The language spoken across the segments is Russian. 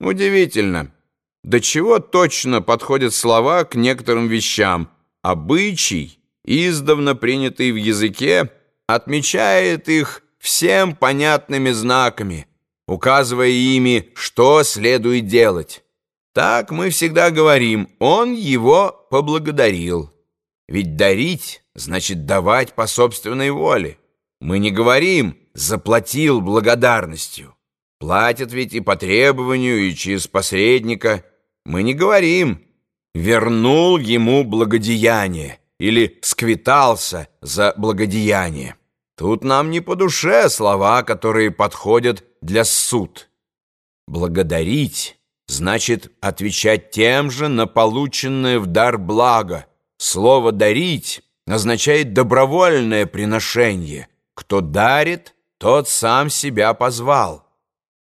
Удивительно, до чего точно подходят слова к некоторым вещам. Обычай, издавна принятый в языке, отмечает их всем понятными знаками, указывая ими, что следует делать. Так мы всегда говорим, он его поблагодарил. Ведь дарить значит давать по собственной воле. Мы не говорим «заплатил благодарностью». Платят ведь и по требованию, и через посредника. Мы не говорим «вернул ему благодеяние» или «сквитался за благодеяние». Тут нам не по душе слова, которые подходят для суд. Благодарить значит отвечать тем же на полученное в дар благо. Слово «дарить» означает добровольное приношение. Кто дарит, тот сам себя позвал.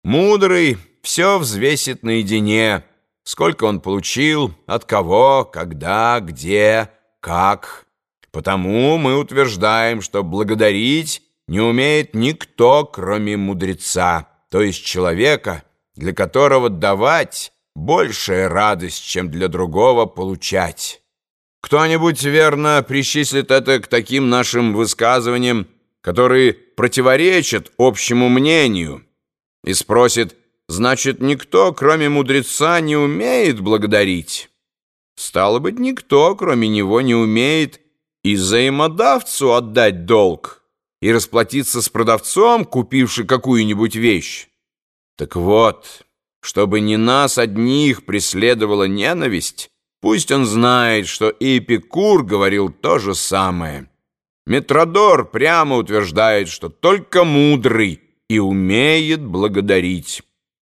Мудрый все взвесит наедине, сколько он получил, от кого, когда, где, как. Потому мы утверждаем, что благодарить не умеет никто, кроме мудреца, то есть человека, для которого давать большая радость, чем для другого получать. Кто-нибудь верно причислит это к таким нашим высказываниям, которые противоречат общему мнению, и спросит, значит, никто, кроме мудреца, не умеет благодарить? Стало быть, никто, кроме него, не умеет и взаимодавцу отдать долг, и расплатиться с продавцом, купивший какую-нибудь вещь. Так вот, чтобы не нас одних преследовала ненависть, пусть он знает, что и Эпикур говорил то же самое. Метродор прямо утверждает, что только мудрый и умеет благодарить.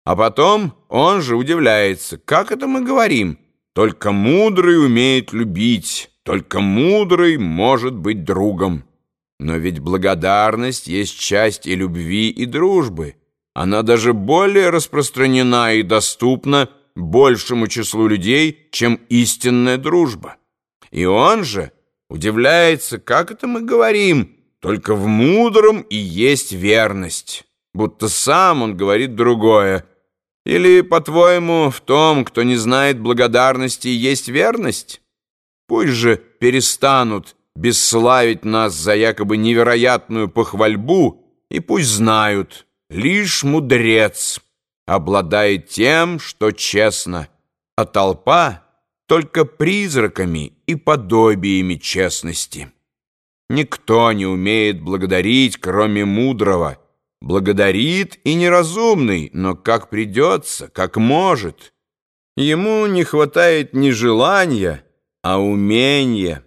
А потом он же удивляется, как это мы говорим? Только мудрый умеет любить, только мудрый может быть другом. Но ведь благодарность есть часть и любви, и дружбы. Она даже более распространена и доступна большему числу людей, чем истинная дружба. И он же удивляется, как это мы говорим – только в мудром и есть верность, будто сам он говорит другое. Или, по-твоему, в том, кто не знает благодарности, есть верность? Пусть же перестанут бесславить нас за якобы невероятную похвальбу, и пусть знают, лишь мудрец обладает тем, что честно, а толпа — только призраками и подобиями честности». Никто не умеет благодарить, кроме мудрого. Благодарит и неразумный, но как придется, как может. Ему не хватает не желания, а умения.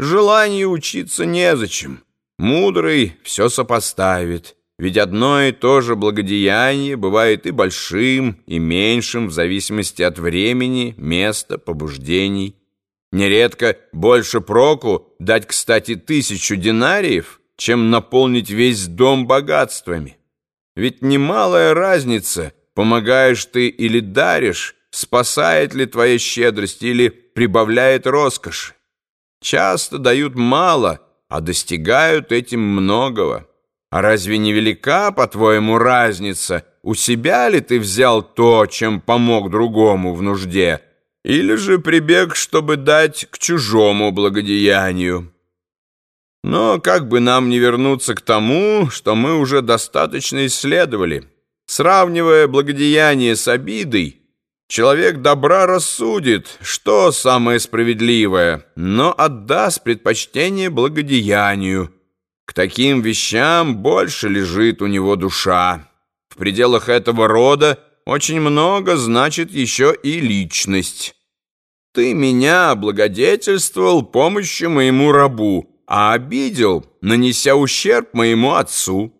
Желание учиться незачем. Мудрый все сопоставит. Ведь одно и то же благодеяние бывает и большим, и меньшим в зависимости от времени, места, побуждений. Нередко больше проку дать, кстати, тысячу динариев, чем наполнить весь дом богатствами. Ведь немалая разница, помогаешь ты или даришь, спасает ли твоя щедрость или прибавляет роскошь. Часто дают мало, а достигают этим многого. А разве не велика, по-твоему, разница, у себя ли ты взял то, чем помог другому в нужде, или же прибег, чтобы дать к чужому благодеянию. Но как бы нам не вернуться к тому, что мы уже достаточно исследовали, сравнивая благодеяние с обидой, человек добра рассудит, что самое справедливое, но отдаст предпочтение благодеянию. К таким вещам больше лежит у него душа. В пределах этого рода очень много значит еще и личность. Ты меня облагодетельствовал помощью моему рабу, а обидел, нанеся ущерб моему отцу.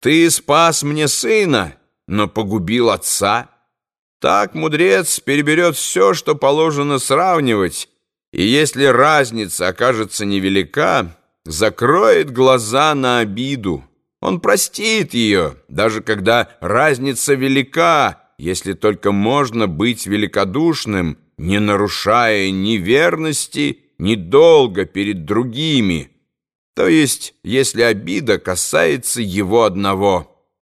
Ты спас мне сына, но погубил отца. Так мудрец переберет все, что положено сравнивать, и если разница окажется невелика, закроет глаза на обиду. Он простит ее, даже когда разница велика, если только можно быть великодушным, не нарушая ни верности, ни долга перед другими, то есть если обида касается его одного –